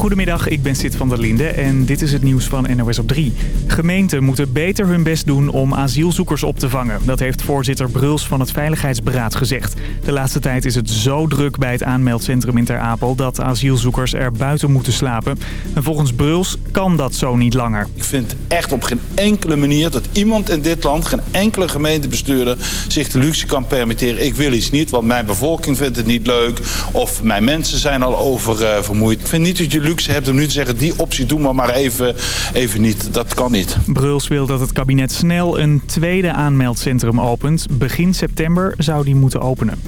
Goedemiddag, ik ben Sid van der Linde en dit is het nieuws van NOS op 3. Gemeenten moeten beter hun best doen om asielzoekers op te vangen. Dat heeft voorzitter Bruls van het Veiligheidsberaad gezegd. De laatste tijd is het zo druk bij het aanmeldcentrum in Ter Apel... dat asielzoekers er buiten moeten slapen. En volgens Bruls kan dat zo niet langer. Ik vind echt op geen enkele manier dat iemand in dit land... geen enkele gemeentebestuurder zich de luxe kan permitteren. Ik wil iets niet, want mijn bevolking vindt het niet leuk... of mijn mensen zijn al oververmoeid. ik vind niet dat je luxe hebt om nu te zeggen... die optie doen we maar even, even niet. Dat kan niet. Bruls wil dat het kabinet snel een tweede aanmeldcentrum opent. Begin september zou die moeten openen.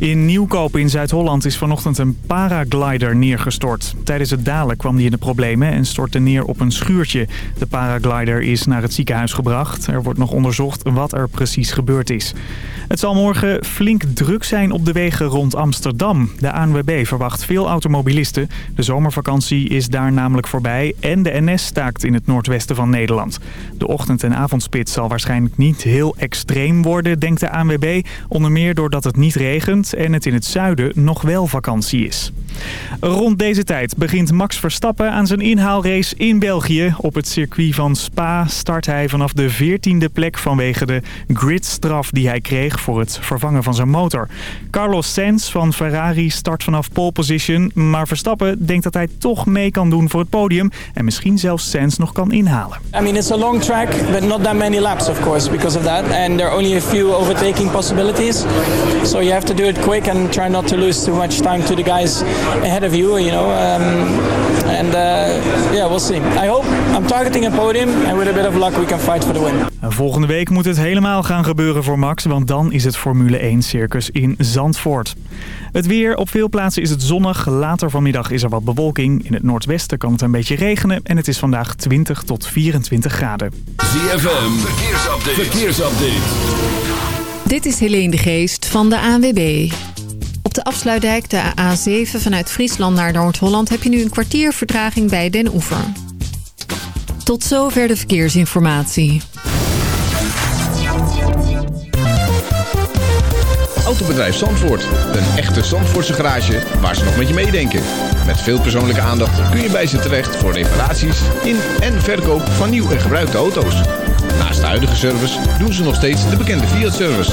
In Nieuwkoop in Zuid-Holland is vanochtend een paraglider neergestort. Tijdens het dalen kwam die in de problemen en stortte neer op een schuurtje. De paraglider is naar het ziekenhuis gebracht. Er wordt nog onderzocht wat er precies gebeurd is. Het zal morgen flink druk zijn op de wegen rond Amsterdam. De ANWB verwacht veel automobilisten. De zomervakantie is daar namelijk voorbij en de NS staakt in het noordwesten van Nederland. De ochtend- en avondspits zal waarschijnlijk niet heel extreem worden, denkt de ANWB. Onder meer doordat het niet regent en het in het zuiden nog wel vakantie is. Rond deze tijd begint Max Verstappen aan zijn inhaalrace in België. Op het circuit van Spa start hij vanaf de 14e plek vanwege de gridstraf die hij kreeg voor het vervangen van zijn motor. Carlos Sainz van Ferrari start vanaf pole position, maar Verstappen denkt dat hij toch mee kan doen voor het podium en misschien zelfs Sainz nog kan inhalen. I mean it's a long track but not that many laps of course because of that and there are only a few overtaking possibilities. So you have to do it quick and try not to lose too much time to the guys ahead of you, you know. Um, and uh, yeah, we'll see. I hope I'm targeting a podium and with a bit of luck we can fight for the win. Volgende week moet het helemaal gaan gebeuren voor Max, want dan is het Formule 1 circus in Zandvoort. Het weer, op veel plaatsen is het zonnig. Later vanmiddag is er wat bewolking. In het noordwesten kan het een beetje regenen en het is vandaag 20 tot 24 graden. ZFM, verkeersupdate. verkeersupdate. Dit is Helene de Geest van de ANWB. Op de afsluitdijk, de A7 vanuit Friesland naar Noord-Holland... heb je nu een kwartier vertraging bij Den Oever. Tot zover de verkeersinformatie. Autobedrijf Zandvoort. Een echte Zandvoortse garage waar ze nog met je meedenken. Met veel persoonlijke aandacht kun je bij ze terecht voor reparaties in en verkoop van nieuw en gebruikte auto's. Naast de huidige service doen ze nog steeds de bekende Fiat-service.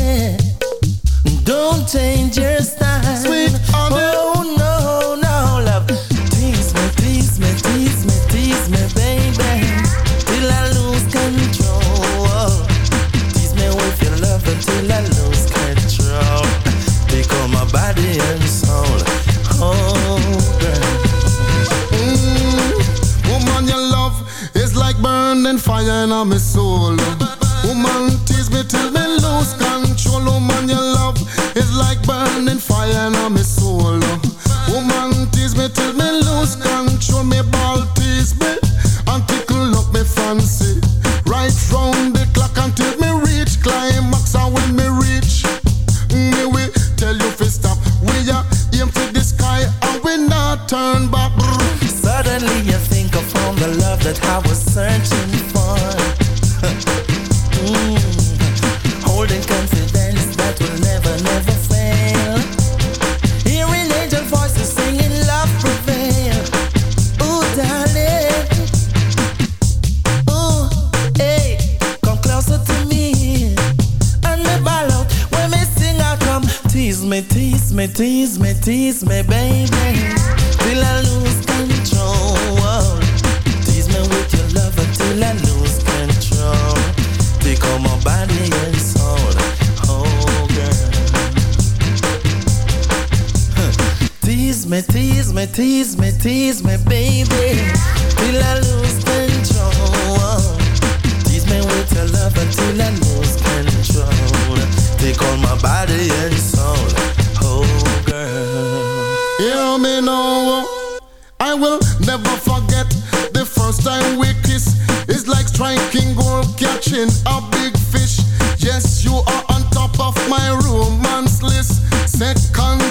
all style. I will never forget the first time we kissed. It's like striking gold, catching a big fish. Yes, you are on top of my romance list. Second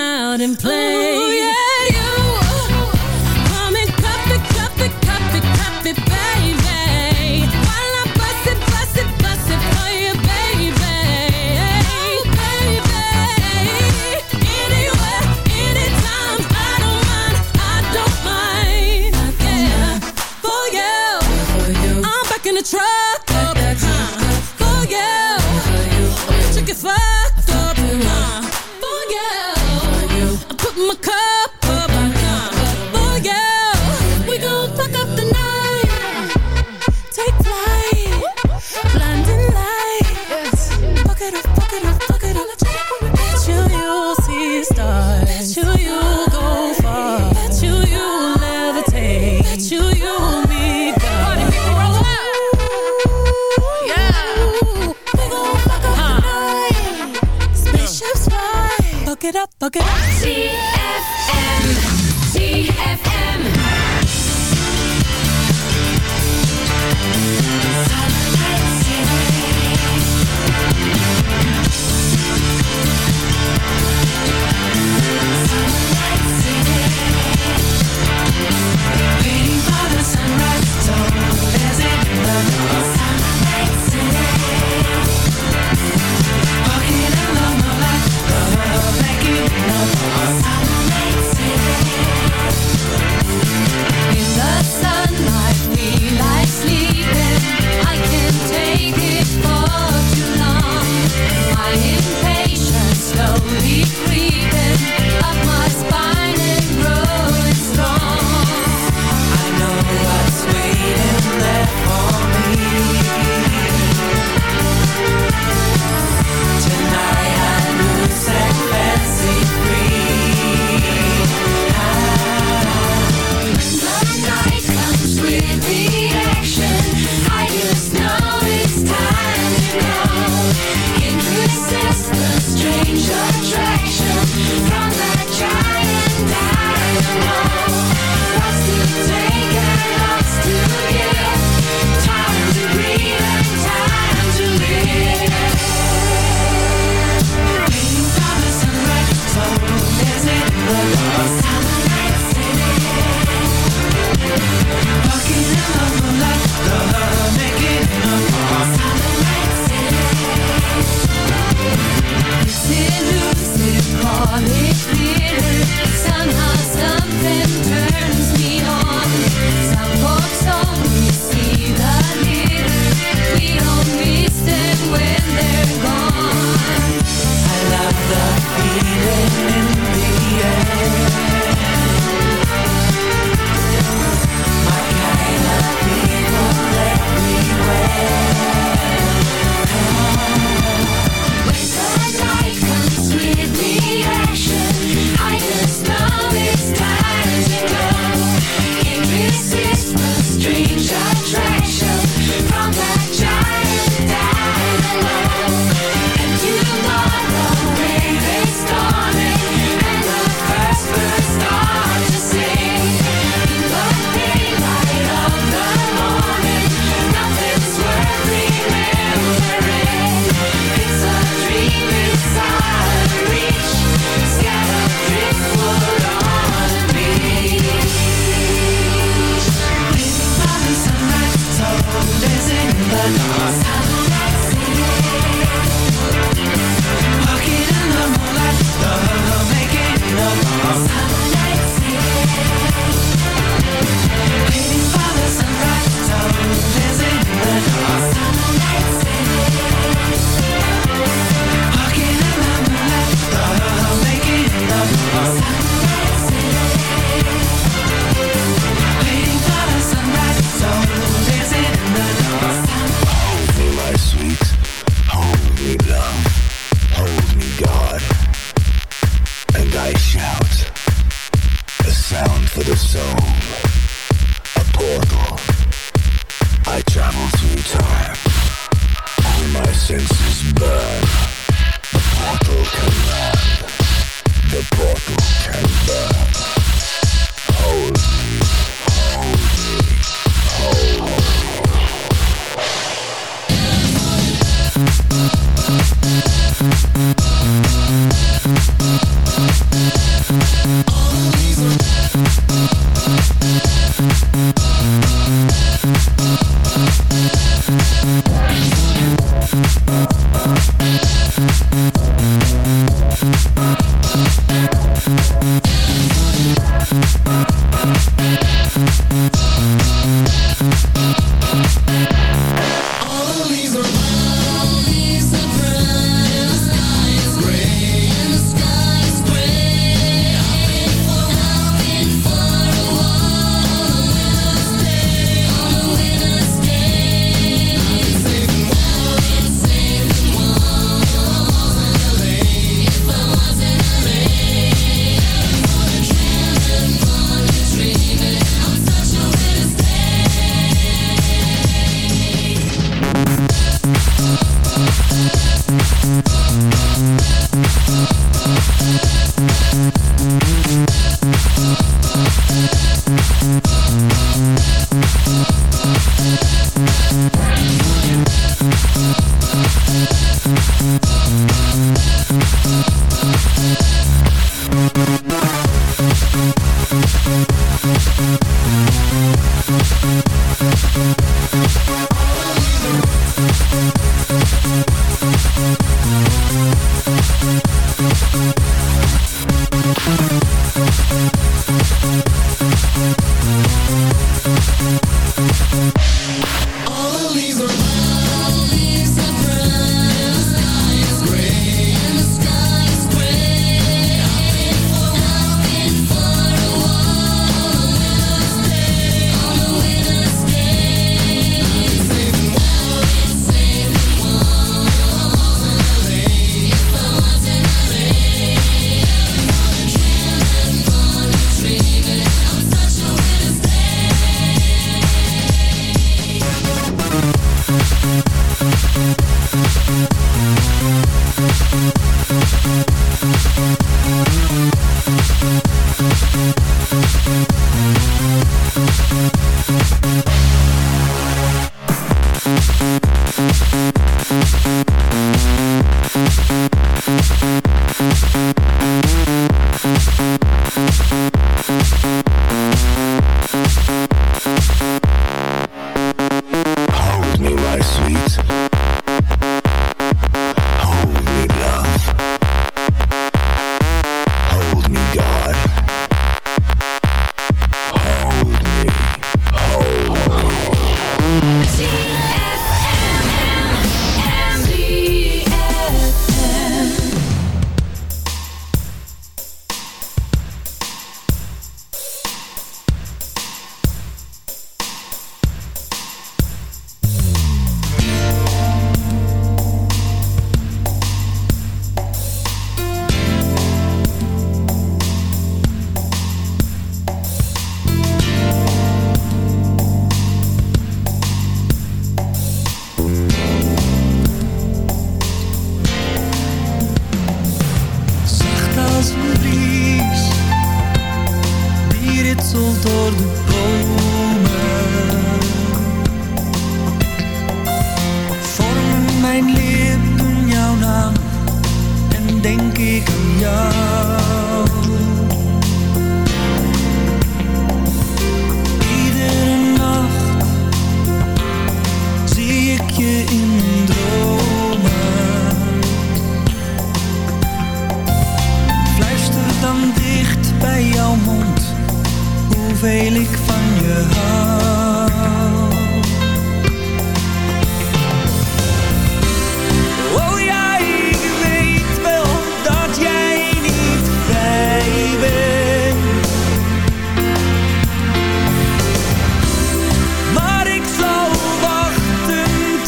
out and play. Ooh, yeah, you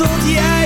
tot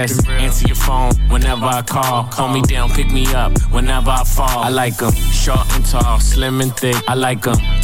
answer your phone whenever I call. Calm me down, pick me up whenever I fall. I like them short and tall, slim and thick. I like them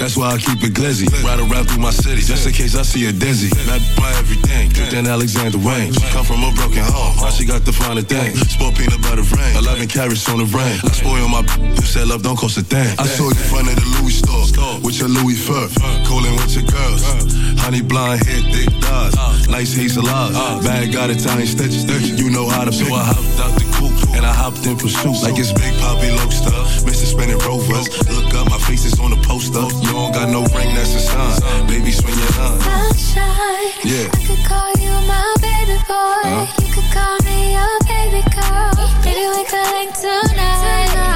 That's why I keep it glizzy. Ride around through my city. Just in case I see a dizzy. Not buy everything. Drink than Alexander Wayne. She come from a broken home. Now she got the finer thing. Sport peanut butter rain. 11 carrots on the rain. I spoil my You said love don't cost a thing. I saw you in front of the Louis store. With your Louis fur. Calling with your girls. Honey blonde hair, thick thighs. Nice hazel eyes. Bag got Italian stitches. You know how to So I hopped out the and I hopped in pursuit. Like it's Big Poppy Lobster. Mr. Spinning Rovers. Look up, my face is on the poster. You don't got no ring, that's a sign. Baby, swing your line. Sunshine, Yeah. I could call you my baby boy. You could call me your baby girl. Maybe we could link tonight. I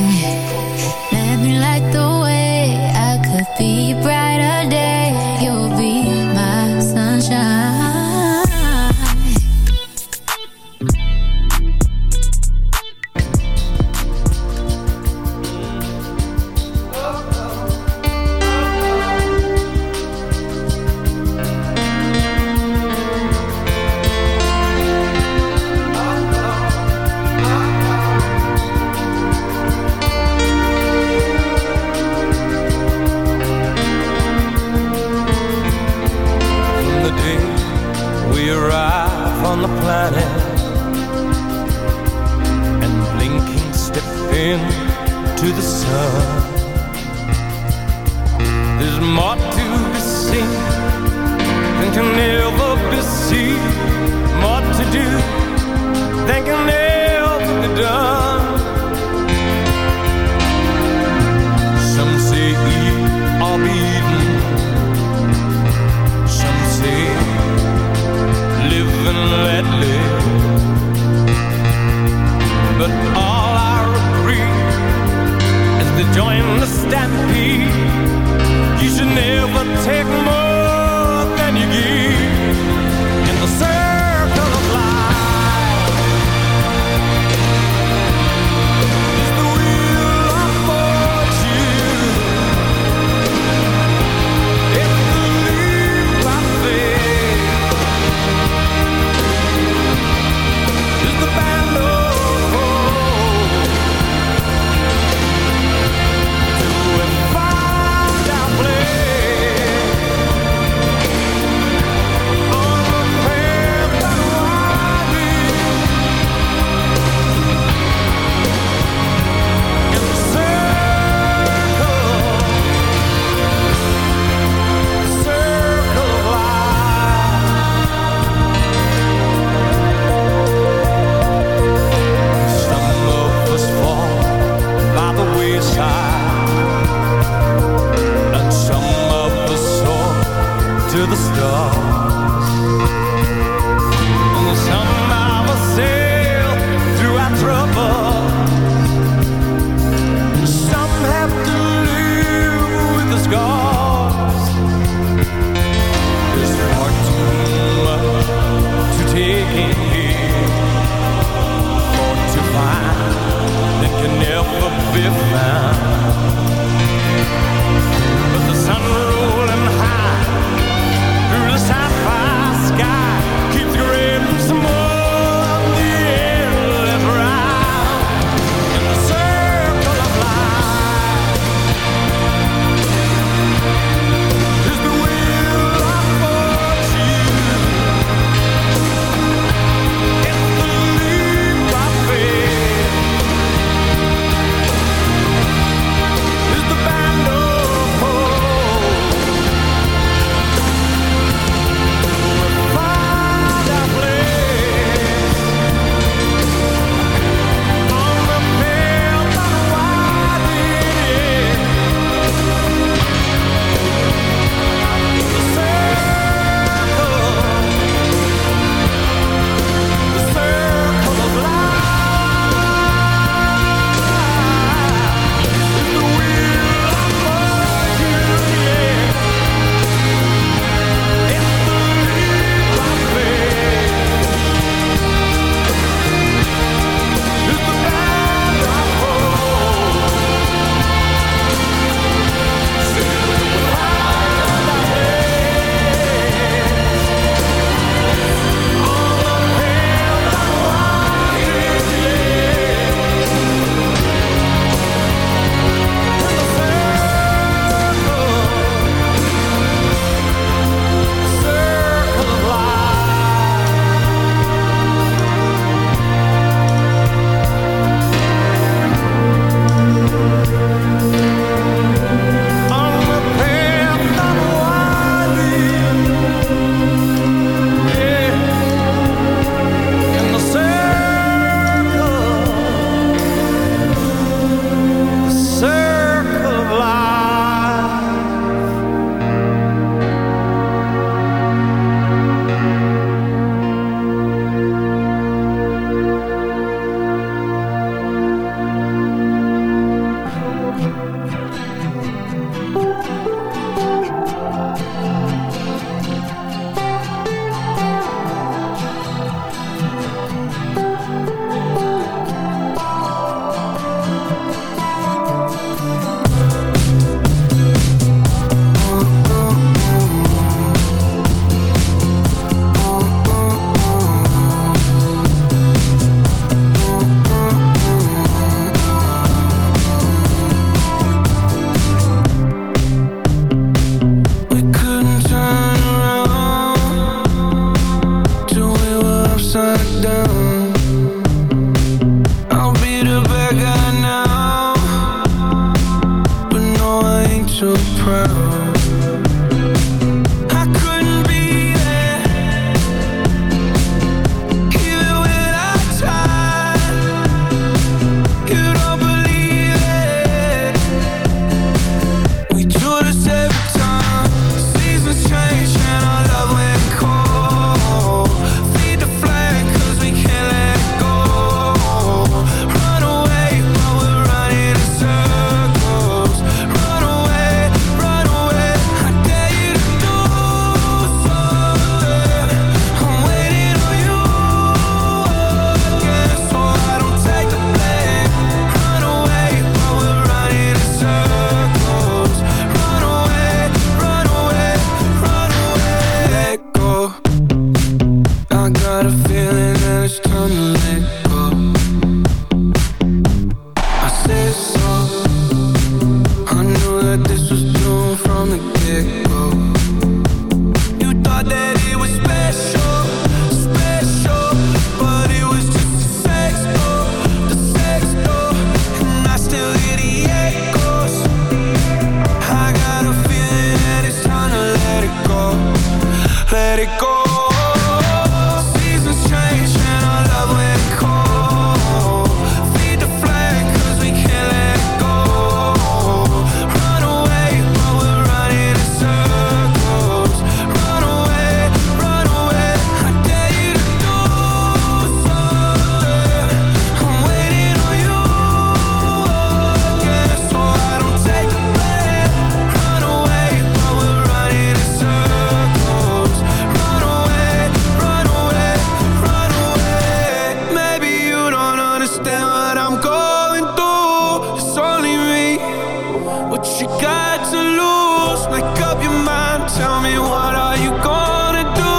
You got to lose. Make up your mind, tell me what are you gonna do?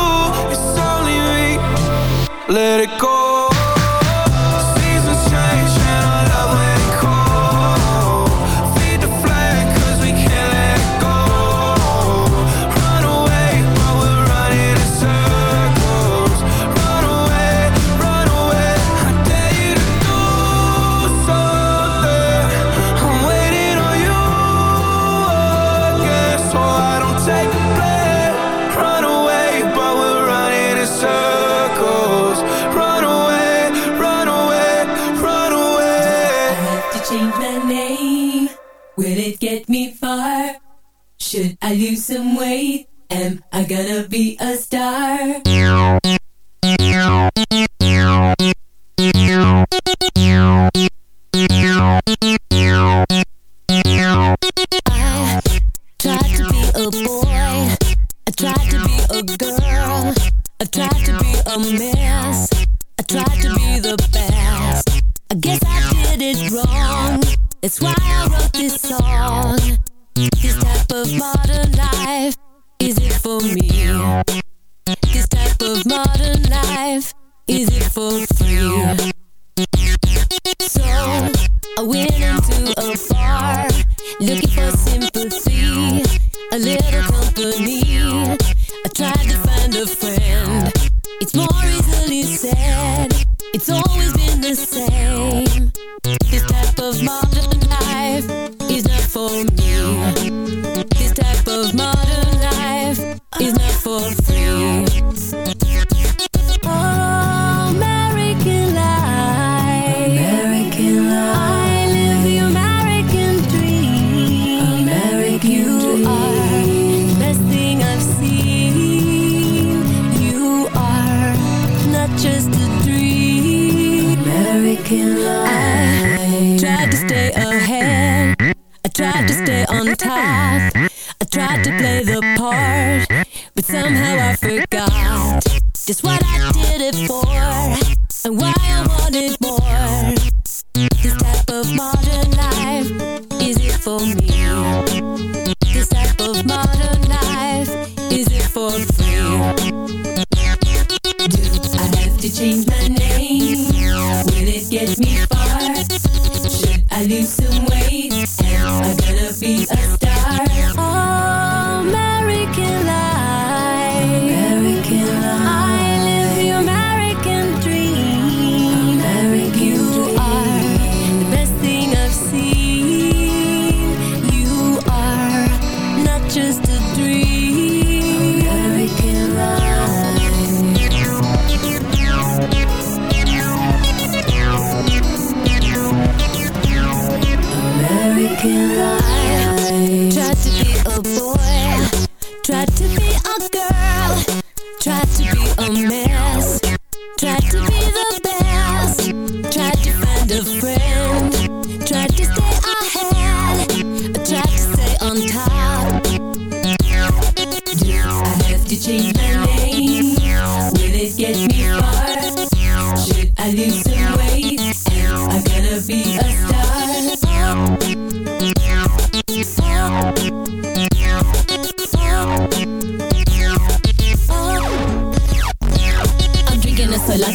It's only me. Let it go. Some weight? Tried to stay on top. I tried to play the part, but somehow I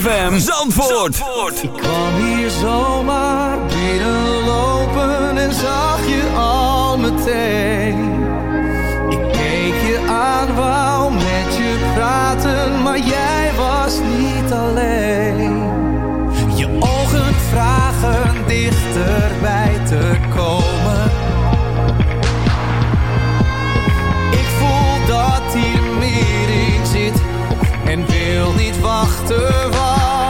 ZFM Zandvoort. Zandvoort. Ik kwam hier zomaar binnenlopen en zag je al meteen. Ik keek je aan, wou met je praten, maar jij was niet alleen. Je ogen vragen dichterbij te komen. Ik voel dat hier meer in zit en niet wachten, wachten.